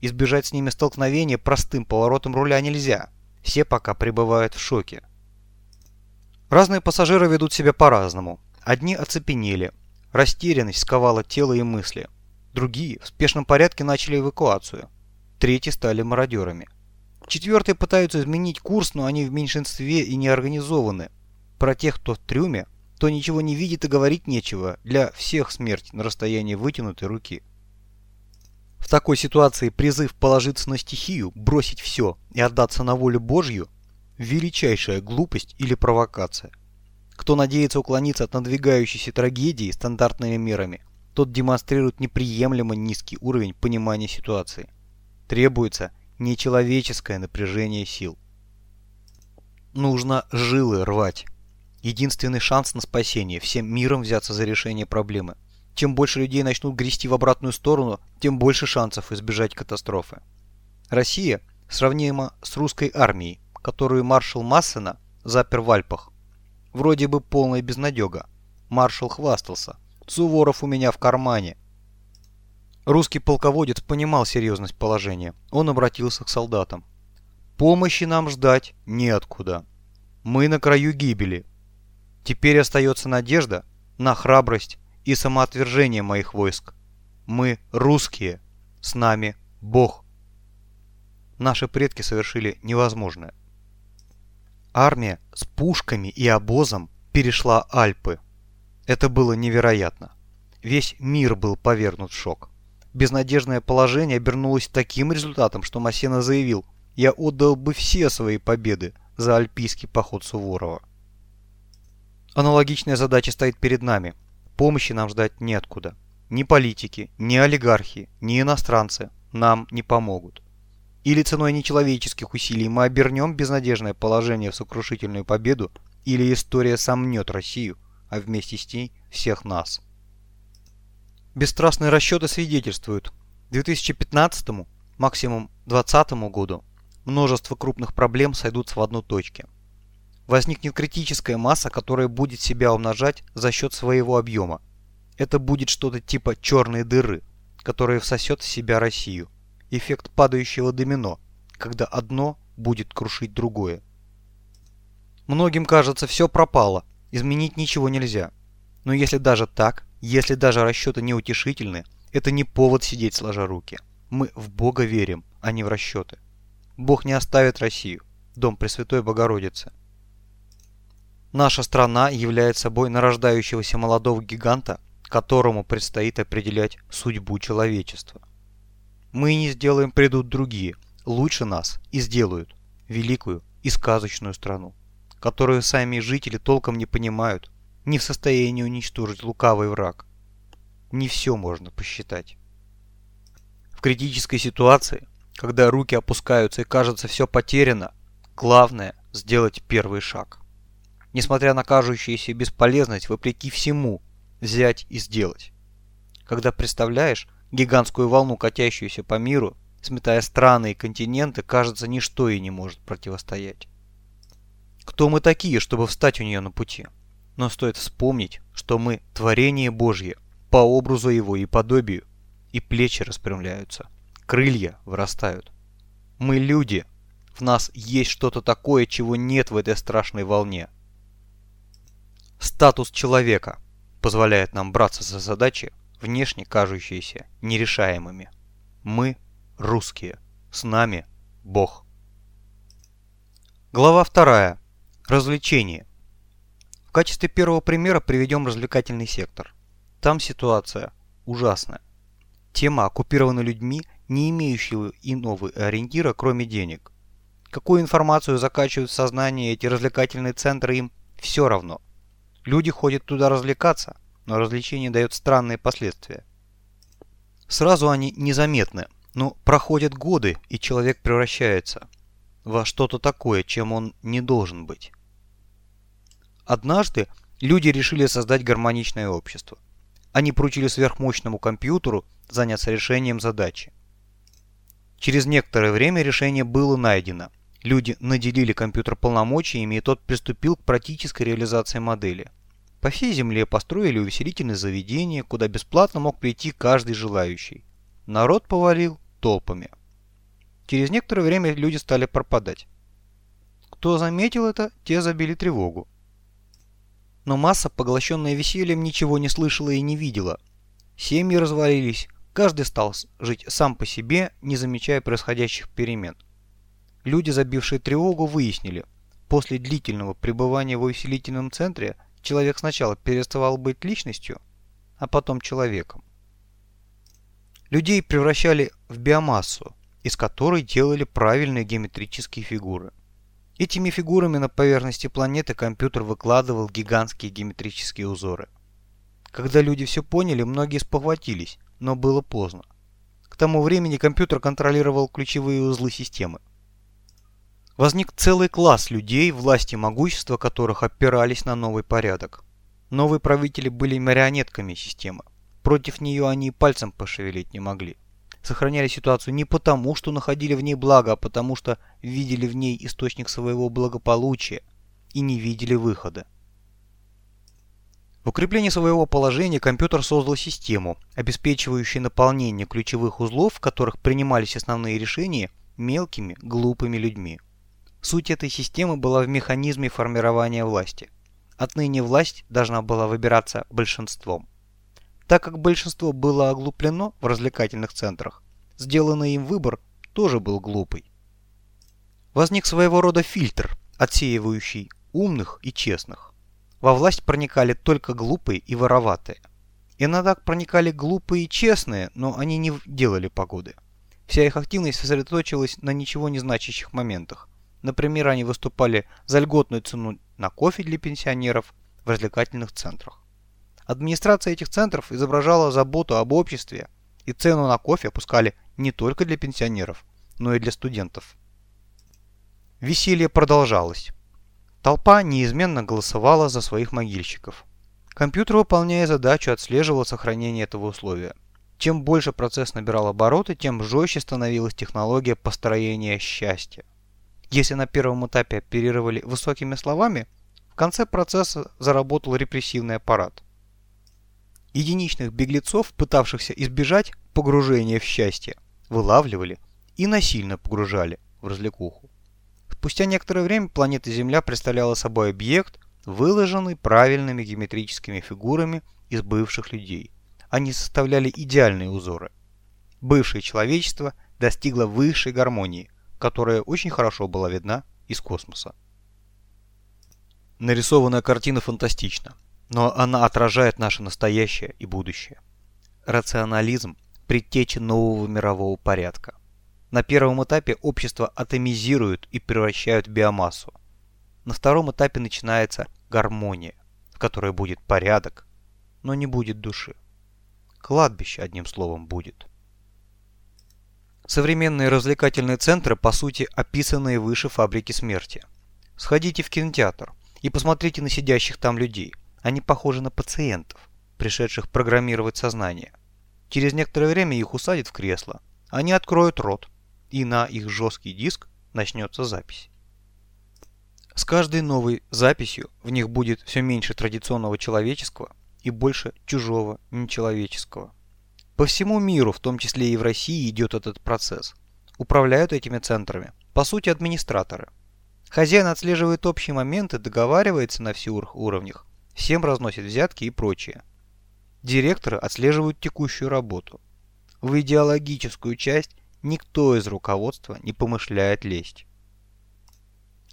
Избежать с ними столкновения простым поворотом руля нельзя. Все пока пребывают в шоке. Разные пассажиры ведут себя по-разному. Одни оцепенели. Растерянность сковала тело и мысли. Другие в спешном порядке начали эвакуацию. Третьи стали мародерами. Четвертые пытаются изменить курс, но они в меньшинстве и не организованы. Про тех, кто в трюме, то ничего не видит и говорить нечего. Для всех смерть на расстоянии вытянутой руки. В такой ситуации призыв положиться на стихию, бросить все и отдаться на волю Божью – величайшая глупость или провокация. Кто надеется уклониться от надвигающейся трагедии стандартными мерами – тот демонстрирует неприемлемо низкий уровень понимания ситуации. Требуется нечеловеческое напряжение сил. Нужно жилы рвать. Единственный шанс на спасение – всем миром взяться за решение проблемы. Чем больше людей начнут грести в обратную сторону, тем больше шансов избежать катастрофы. Россия сравнима с русской армией, которую маршал Массена запер в Альпах. Вроде бы полная безнадега. Маршал хвастался. Суворов у меня в кармане. Русский полководец понимал серьезность положения. Он обратился к солдатам. Помощи нам ждать неоткуда. Мы на краю гибели. Теперь остается надежда на храбрость и самоотвержение моих войск. Мы русские. С нами Бог. Наши предки совершили невозможное. Армия с пушками и обозом перешла Альпы. Это было невероятно. Весь мир был повергнут в шок. Безнадежное положение обернулось таким результатом, что Масена заявил, «Я отдал бы все свои победы за альпийский поход Суворова». Аналогичная задача стоит перед нами. помощи нам ждать неоткуда. Ни политики, ни олигархи, ни иностранцы нам не помогут. Или ценой нечеловеческих усилий мы обернем безнадежное положение в сокрушительную победу, или история сомнет Россию, а вместе с ней всех нас. Бесстрастные расчеты свидетельствуют, к 2015, максимум 2020 году множество крупных проблем сойдутся в одну точке. Возникнет критическая масса, которая будет себя умножать за счет своего объема. Это будет что-то типа черной дыры, которая всосет в себя Россию эффект падающего домино, когда одно будет крушить другое. Многим кажется, все пропало, изменить ничего нельзя. Но если даже так, если даже расчеты неутешительны, это не повод сидеть сложа руки. Мы в Бога верим, а не в расчеты. Бог не оставит Россию, дом Пресвятой Богородицы. Наша страна является собой нарождающегося молодого гиганта, которому предстоит определять судьбу человечества. Мы не сделаем, придут другие, лучше нас, и сделают великую и сказочную страну, которую сами жители толком не понимают, не в состоянии уничтожить лукавый враг. Не все можно посчитать. В критической ситуации, когда руки опускаются и кажется все потеряно, главное сделать первый шаг. Несмотря на кажущуюся бесполезность, вопреки всему, взять и сделать. Когда представляешь, гигантскую волну, катящуюся по миру, сметая страны и континенты, кажется, ничто и не может противостоять. Кто мы такие, чтобы встать у нее на пути? Но стоит вспомнить, что мы творение Божье, по образу Его и подобию, и плечи распрямляются, крылья вырастают. Мы люди, в нас есть что-то такое, чего нет в этой страшной волне. Статус человека позволяет нам браться за задачи, внешне кажущиеся нерешаемыми. Мы русские, с нами Бог. Глава 2. Развлечения. В качестве первого примера приведем развлекательный сектор. Там ситуация ужасная. Тема оккупирована людьми, не имеющими иного ориентира, кроме денег. Какую информацию закачивают в сознание эти развлекательные центры им все равно. Люди ходят туда развлекаться, но развлечение дает странные последствия. Сразу они незаметны, но проходят годы, и человек превращается во что-то такое, чем он не должен быть. Однажды люди решили создать гармоничное общество. Они поручили сверхмощному компьютеру заняться решением задачи. Через некоторое время решение было найдено. Люди наделили компьютер полномочиями, и тот приступил к практической реализации модели – по всей земле построили увеселительные заведения, куда бесплатно мог прийти каждый желающий. Народ повалил толпами. Через некоторое время люди стали пропадать. Кто заметил это, те забили тревогу. Но масса, поглощенная весельем, ничего не слышала и не видела. Семьи развалились, каждый стал жить сам по себе, не замечая происходящих перемен. Люди, забившие тревогу, выяснили, после длительного пребывания в увеселительном центре человек сначала переставал быть личностью, а потом человеком. Людей превращали в биомассу, из которой делали правильные геометрические фигуры. Этими фигурами на поверхности планеты компьютер выкладывал гигантские геометрические узоры. Когда люди все поняли, многие спохватились, но было поздно. К тому времени компьютер контролировал ключевые узлы системы. Возник целый класс людей, власти и могущество которых опирались на новый порядок. Новые правители были марионетками системы. Против нее они и пальцем пошевелить не могли. Сохраняли ситуацию не потому, что находили в ней благо, а потому что видели в ней источник своего благополучия и не видели выхода. В укреплении своего положения компьютер создал систему, обеспечивающую наполнение ключевых узлов, в которых принимались основные решения, мелкими, глупыми людьми. Суть этой системы была в механизме формирования власти. Отныне власть должна была выбираться большинством. Так как большинство было оглуплено в развлекательных центрах, сделанный им выбор тоже был глупый. Возник своего рода фильтр, отсеивающий умных и честных. Во власть проникали только глупые и вороватые. Иногда проникали глупые и честные, но они не делали погоды. Вся их активность сосредоточилась на ничего не значащих моментах, Например, они выступали за льготную цену на кофе для пенсионеров в развлекательных центрах. Администрация этих центров изображала заботу об обществе, и цену на кофе опускали не только для пенсионеров, но и для студентов. Веселье продолжалось. Толпа неизменно голосовала за своих могильщиков. Компьютер, выполняя задачу, отслеживал сохранение этого условия. Чем больше процесс набирал обороты, тем жестче становилась технология построения счастья. Если на первом этапе оперировали высокими словами, в конце процесса заработал репрессивный аппарат. Единичных беглецов, пытавшихся избежать погружения в счастье, вылавливали и насильно погружали в развлекуху. Спустя некоторое время планета Земля представляла собой объект, выложенный правильными геометрическими фигурами из бывших людей. Они составляли идеальные узоры. Бывшее человечество достигло высшей гармонии, которая очень хорошо была видна из космоса. Нарисованная картина фантастична, но она отражает наше настоящее и будущее. Рационализм – предтеча нового мирового порядка. На первом этапе общество атомизируют и превращают в биомассу. На втором этапе начинается гармония, в которой будет порядок, но не будет души. Кладбище, одним словом, будет. Современные развлекательные центры, по сути, описанные выше фабрики смерти. Сходите в кинотеатр и посмотрите на сидящих там людей. Они похожи на пациентов, пришедших программировать сознание. Через некоторое время их усадят в кресло. Они откроют рот, и на их жесткий диск начнется запись. С каждой новой записью в них будет все меньше традиционного человеческого и больше чужого нечеловеческого. По всему миру, в том числе и в России, идет этот процесс. Управляют этими центрами, по сути, администраторы. Хозяин отслеживает общие моменты, договаривается на всех уровнях, всем разносит взятки и прочее. Директоры отслеживают текущую работу. В идеологическую часть никто из руководства не помышляет лезть.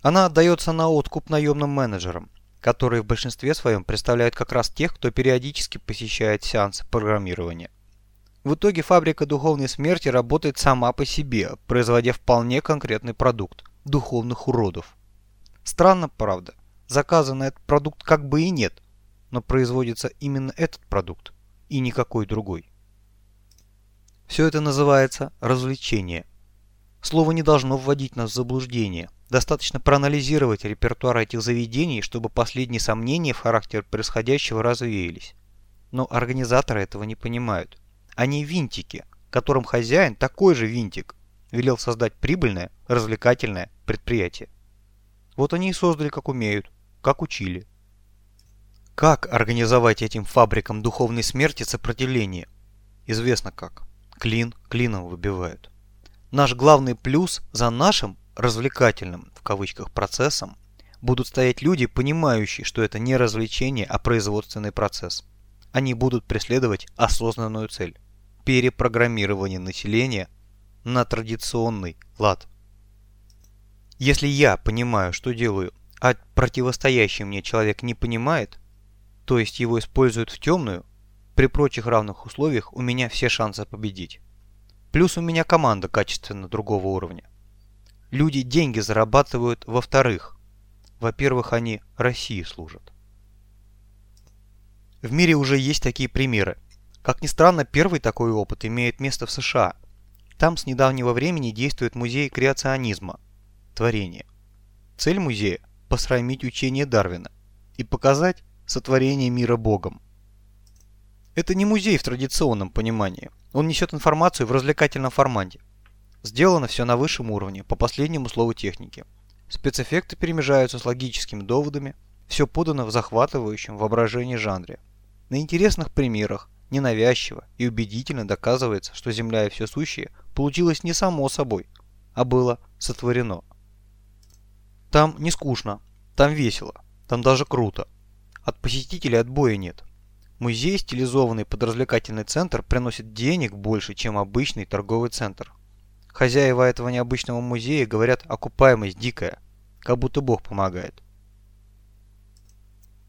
Она отдается на откуп наемным менеджерам, которые в большинстве своем представляют как раз тех, кто периодически посещает сеансы программирования. В итоге фабрика духовной смерти работает сама по себе, производя вполне конкретный продукт – духовных уродов. Странно, правда, заказа на этот продукт как бы и нет, но производится именно этот продукт и никакой другой. Все это называется развлечение. Слово не должно вводить нас в заблуждение. Достаточно проанализировать репертуар этих заведений, чтобы последние сомнения в характере происходящего развеялись. Но организаторы этого не понимают. Они винтики, которым хозяин такой же винтик, велел создать прибыльное, развлекательное предприятие. Вот они и создали как умеют, как учили. Как организовать этим фабрикам духовной смерти сопротивление? Известно как клин клином выбивают. Наш главный плюс за нашим развлекательным в кавычках процессом будут стоять люди, понимающие, что это не развлечение, а производственный процесс. Они будут преследовать осознанную цель – перепрограммирование населения на традиционный лад. Если я понимаю, что делаю, а противостоящий мне человек не понимает, то есть его используют в темную, при прочих равных условиях у меня все шансы победить. Плюс у меня команда качественно другого уровня. Люди деньги зарабатывают во-вторых. Во-первых, они России служат. В мире уже есть такие примеры. Как ни странно, первый такой опыт имеет место в США. Там с недавнего времени действует музей креационизма – творение. Цель музея – посрамить учение Дарвина и показать сотворение мира Богом – это не музей в традиционном понимании. Он несет информацию в развлекательном формате. Сделано все на высшем уровне, по последнему слову техники. Спецэффекты перемежаются с логическими доводами, все подано в захватывающем воображении жанре. На интересных примерах, ненавязчиво и убедительно доказывается, что Земля и все сущее получилось не само собой, а было сотворено. Там не скучно, там весело, там даже круто. От посетителей отбоя нет. Музей, стилизованный под развлекательный центр, приносит денег больше, чем обычный торговый центр. Хозяева этого необычного музея говорят, окупаемость дикая, как будто Бог помогает.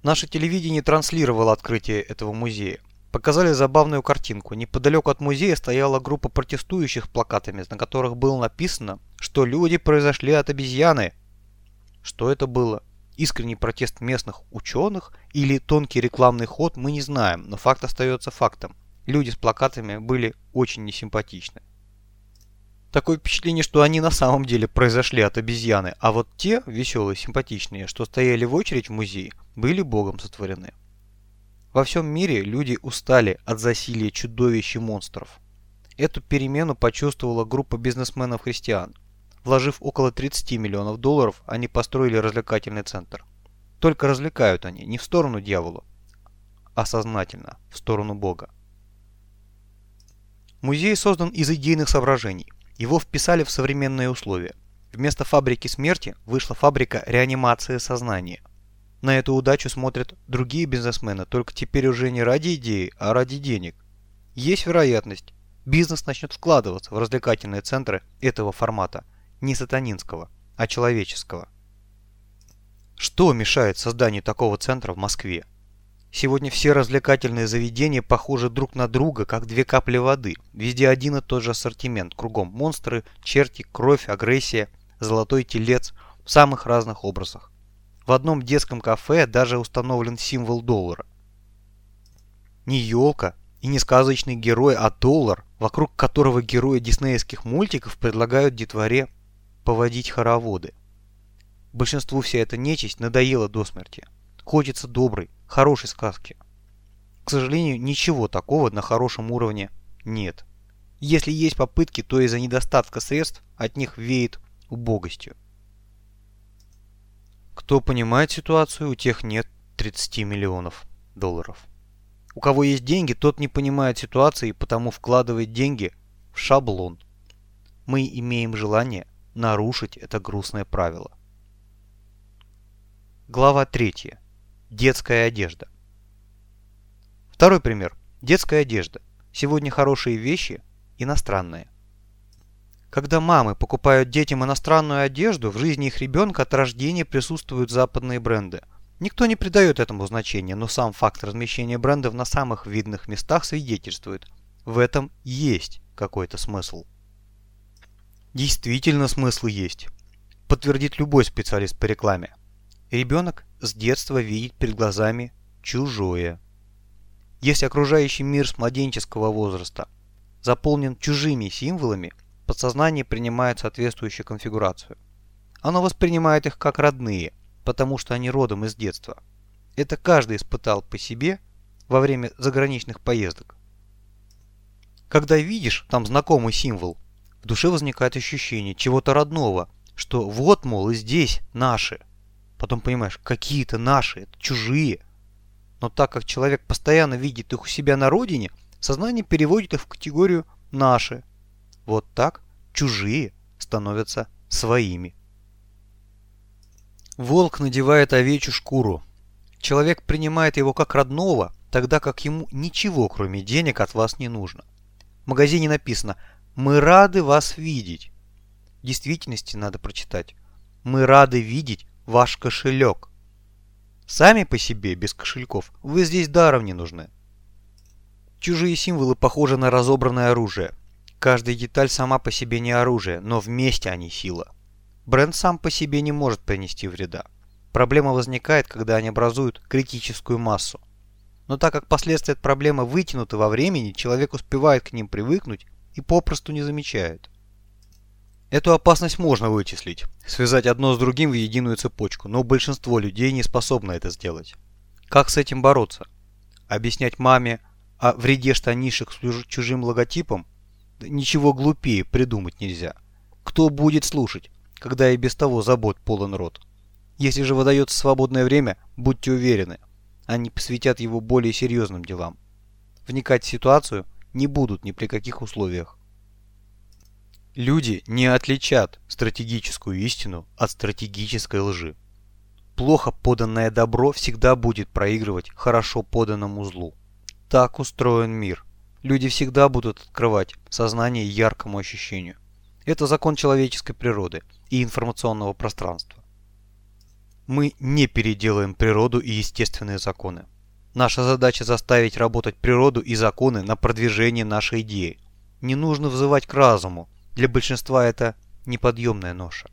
Наше телевидение транслировало открытие этого музея. Показали забавную картинку. Неподалеку от музея стояла группа протестующих плакатами, на которых было написано, что люди произошли от обезьяны. Что это было? искренний протест местных ученых или тонкий рекламный ход мы не знаем, но факт остается фактом. Люди с плакатами были очень несимпатичны. Такое впечатление, что они на самом деле произошли от обезьяны, а вот те, веселые, симпатичные, что стояли в очередь в музей, были богом сотворены. Во всем мире люди устали от засилия чудовищ и монстров. Эту перемену почувствовала группа бизнесменов-христиан. Вложив около 30 миллионов долларов, они построили развлекательный центр. Только развлекают они не в сторону дьявола, а сознательно, в сторону Бога. Музей создан из идейных соображений. Его вписали в современные условия. Вместо фабрики смерти вышла фабрика реанимации сознания. На эту удачу смотрят другие бизнесмены, только теперь уже не ради идеи, а ради денег. Есть вероятность, бизнес начнет вкладываться в развлекательные центры этого формата, не сатанинского, а человеческого. Что мешает созданию такого центра в Москве? Сегодня все развлекательные заведения похожи друг на друга, как две капли воды. Везде один и тот же ассортимент. Кругом монстры, черти, кровь, агрессия, золотой телец в самых разных образах. В одном детском кафе даже установлен символ доллара. Не елка и не сказочный герой, а доллар, вокруг которого герои диснеевских мультиков предлагают детворе поводить хороводы. Большинству вся эта нечисть надоела до смерти. Хочется доброй, хорошей сказки. К сожалению, ничего такого на хорошем уровне нет. Если есть попытки, то из-за недостатка средств от них веет убогостью. Кто понимает ситуацию, у тех нет 30 миллионов долларов. У кого есть деньги, тот не понимает ситуации и потому вкладывает деньги в шаблон. Мы имеем желание нарушить это грустное правило. Глава 3. Детская одежда. Второй пример. Детская одежда. Сегодня хорошие вещи иностранные. Когда мамы покупают детям иностранную одежду, в жизни их ребенка от рождения присутствуют западные бренды. Никто не придает этому значения, но сам факт размещения брендов на самых видных местах свидетельствует. В этом есть какой-то смысл. Действительно смысл есть. Подтвердит любой специалист по рекламе. Ребенок с детства видит перед глазами чужое. Если окружающий мир с младенческого возраста заполнен чужими символами, подсознание принимает соответствующую конфигурацию. Оно воспринимает их как родные, потому что они родом из детства. Это каждый испытал по себе во время заграничных поездок. Когда видишь там знакомый символ, в душе возникает ощущение чего-то родного, что вот, мол, и здесь наши – Потом понимаешь, какие-то наши, это чужие. Но так как человек постоянно видит их у себя на родине, сознание переводит их в категорию «наши». Вот так чужие становятся своими. Волк надевает овечью шкуру. Человек принимает его как родного, тогда как ему ничего, кроме денег, от вас не нужно. В магазине написано «Мы рады вас видеть». В действительности надо прочитать «Мы рады видеть ваш кошелек. Сами по себе, без кошельков, вы здесь даром не нужны. Чужие символы похожи на разобранное оружие. Каждая деталь сама по себе не оружие, но вместе они сила. Бренд сам по себе не может принести вреда. Проблема возникает, когда они образуют критическую массу. Но так как последствия от проблемы вытянуты во времени, человек успевает к ним привыкнуть и попросту не замечает. Эту опасность можно вычислить, связать одно с другим в единую цепочку, но большинство людей не способно это сделать. Как с этим бороться? Объяснять маме о вреде штанишек с чужим логотипом? Ничего глупее придумать нельзя. Кто будет слушать, когда и без того забот полон рот? Если же выдается свободное время, будьте уверены, они посвятят его более серьезным делам. Вникать в ситуацию не будут ни при каких условиях. Люди не отличат стратегическую истину от стратегической лжи. Плохо поданное добро всегда будет проигрывать хорошо поданному злу. Так устроен мир. Люди всегда будут открывать сознание яркому ощущению. Это закон человеческой природы и информационного пространства. Мы не переделаем природу и естественные законы. Наша задача заставить работать природу и законы на продвижение нашей идеи. Не нужно взывать к разуму, для большинства это неподъемная ноша.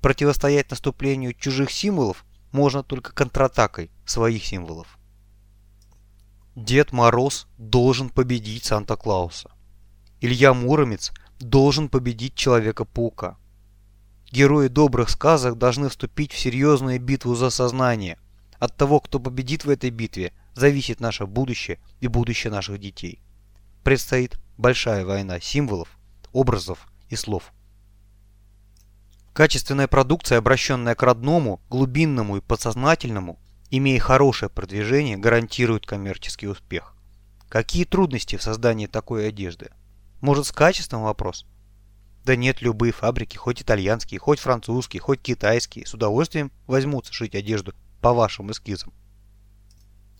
Противостоять наступлению чужих символов можно только контратакой своих символов. Дед Мороз должен победить Санта-Клауса. Илья Муромец должен победить Человека-паука. Герои добрых сказок должны вступить в серьезную битву за сознание. От того, кто победит в этой битве, зависит наше будущее и будущее наших детей. Предстоит большая война символов, образов и слов. Качественная продукция, обращенная к родному, глубинному и подсознательному, имея хорошее продвижение, гарантирует коммерческий успех. Какие трудности в создании такой одежды? Может с качеством вопрос? Да нет, любые фабрики, хоть итальянские, хоть французские, хоть китайские, с удовольствием возьмутся шить одежду по вашим эскизам.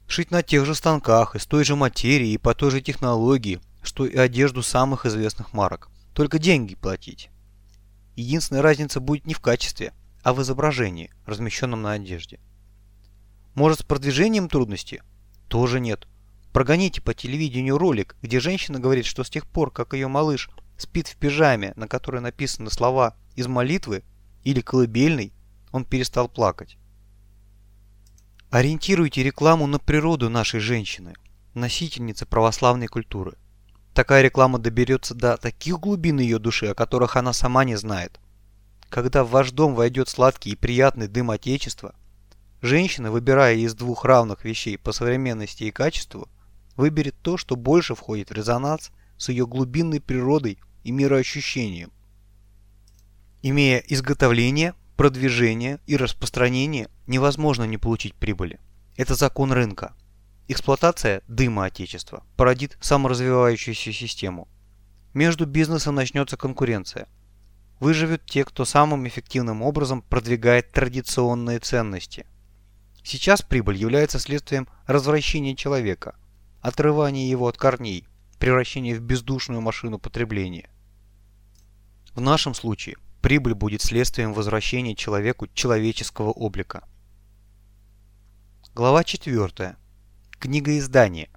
Шить на тех же станках, из той же материи и по той же технологии, что и одежду самых известных марок. Только деньги платить. Единственная разница будет не в качестве, а в изображении, размещенном на одежде. Может с продвижением трудности? Тоже нет. Прогоните по телевидению ролик, где женщина говорит, что с тех пор, как ее малыш спит в пижаме, на которой написаны слова из молитвы или колыбельной, он перестал плакать. Ориентируйте рекламу на природу нашей женщины, носительницы православной культуры. Такая реклама доберется до таких глубин ее души, о которых она сама не знает. Когда в ваш дом войдет сладкий и приятный дым Отечества, женщина, выбирая из двух равных вещей по современности и качеству, выберет то, что больше входит в резонанс с ее глубинной природой и мироощущением. Имея изготовление, продвижение и распространение, невозможно не получить прибыли. Это закон рынка. Эксплуатация дыма Отечества породит саморазвивающуюся систему. Между бизнесом начнется конкуренция. Выживут те, кто самым эффективным образом продвигает традиционные ценности. Сейчас прибыль является следствием развращения человека, отрывания его от корней, превращения в бездушную машину потребления. В нашем случае прибыль будет следствием возвращения человеку человеческого облика. Глава 4. Книгоиздание.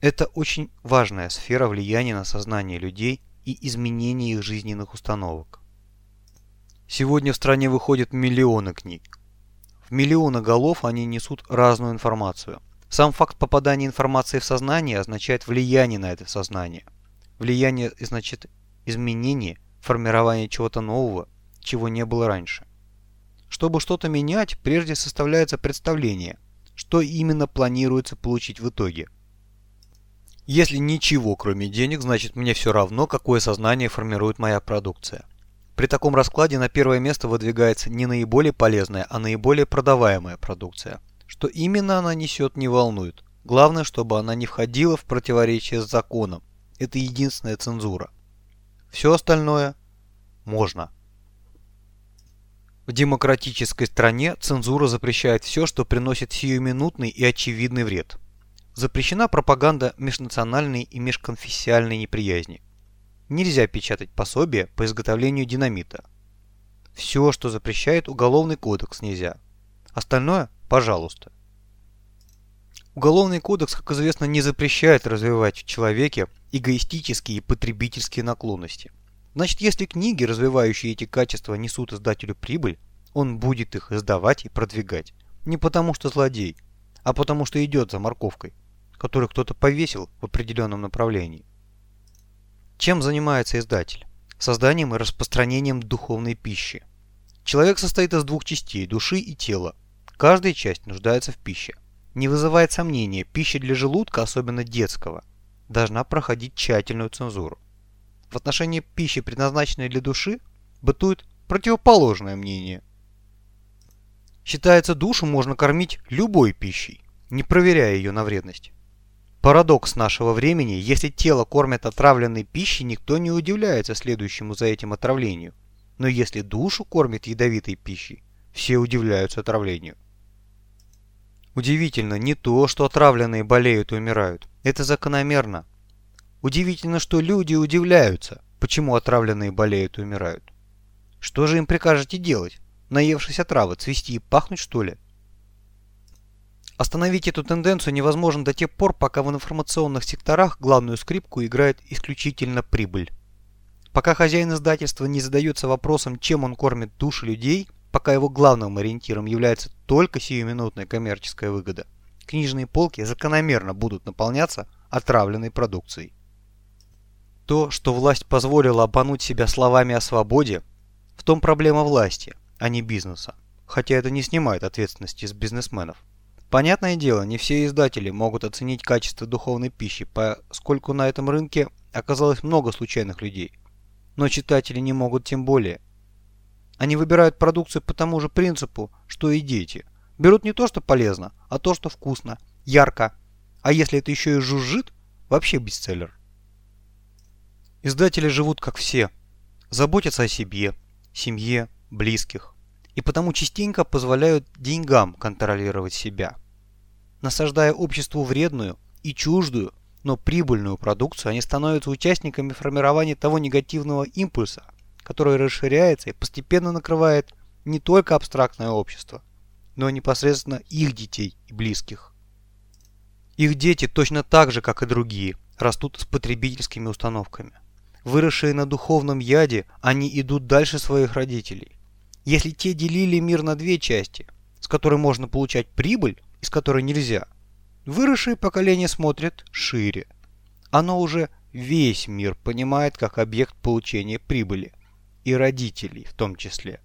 Это очень важная сфера влияния на сознание людей и изменения их жизненных установок. Сегодня в стране выходят миллионы книг. В миллионы голов они несут разную информацию. Сам факт попадания информации в сознание означает влияние на это сознание. Влияние значит изменение, формирование чего-то нового, чего не было раньше. Чтобы что-то менять, прежде составляется представление – что именно планируется получить в итоге. Если ничего кроме денег, значит мне все равно, какое сознание формирует моя продукция. При таком раскладе на первое место выдвигается не наиболее полезная, а наиболее продаваемая продукция. Что именно она несет, не волнует. Главное, чтобы она не входила в противоречие с законом. Это единственная цензура. Все остальное можно. В демократической стране цензура запрещает все, что приносит сиюминутный и очевидный вред. Запрещена пропаганда межнациональной и межконфессиальной неприязни. Нельзя печатать пособие по изготовлению динамита. Все, что запрещает Уголовный кодекс, нельзя. Остальное – пожалуйста. Уголовный кодекс, как известно, не запрещает развивать в человеке эгоистические и потребительские наклонности. Значит, если книги, развивающие эти качества, несут издателю прибыль, он будет их издавать и продвигать. Не потому что злодей, а потому что идет за морковкой, которую кто-то повесил в определенном направлении. Чем занимается издатель? Созданием и распространением духовной пищи. Человек состоит из двух частей – души и тела. Каждая часть нуждается в пище. Не вызывает сомнения, пища для желудка, особенно детского, должна проходить тщательную цензуру. В отношении пищи, предназначенной для души, бытует противоположное мнение. Считается, душу можно кормить любой пищей, не проверяя ее на вредность. Парадокс нашего времени, если тело кормят отравленной пищей, никто не удивляется следующему за этим отравлению. Но если душу кормят ядовитой пищей, все удивляются отравлению. Удивительно не то, что отравленные болеют и умирают. Это закономерно. Удивительно, что люди удивляются, почему отравленные болеют и умирают. Что же им прикажете делать? Наевшись отравы, цвести и пахнуть, что ли? Остановить эту тенденцию невозможно до тех пор, пока в информационных секторах главную скрипку играет исключительно прибыль. Пока хозяин издательства не задается вопросом, чем он кормит души людей, пока его главным ориентиром является только сиюминутная коммерческая выгода, книжные полки закономерно будут наполняться отравленной продукцией. То, что власть позволила обмануть себя словами о свободе, в том проблема власти, а не бизнеса, хотя это не снимает ответственности с бизнесменов. Понятное дело, не все издатели могут оценить качество духовной пищи, поскольку на этом рынке оказалось много случайных людей. Но читатели не могут тем более. Они выбирают продукцию по тому же принципу, что и дети. Берут не то, что полезно, а то, что вкусно, ярко. А если это еще и жужжит, вообще бестселлер. Издатели живут как все. Заботятся о себе, семье, близких и потому частенько позволяют деньгам контролировать себя. Насаждая обществу вредную и чуждую, но прибыльную продукцию, они становятся участниками формирования того негативного импульса, который расширяется и постепенно накрывает не только абстрактное общество, но и непосредственно их детей и близких. Их дети точно так же, как и другие, растут с потребительскими установками. Выросшие на духовном яде, они идут дальше своих родителей. Если те делили мир на две части, с которой можно получать прибыль и с которой нельзя, выросшее поколение смотрит шире. Оно уже весь мир понимает как объект получения прибыли, и родителей в том числе.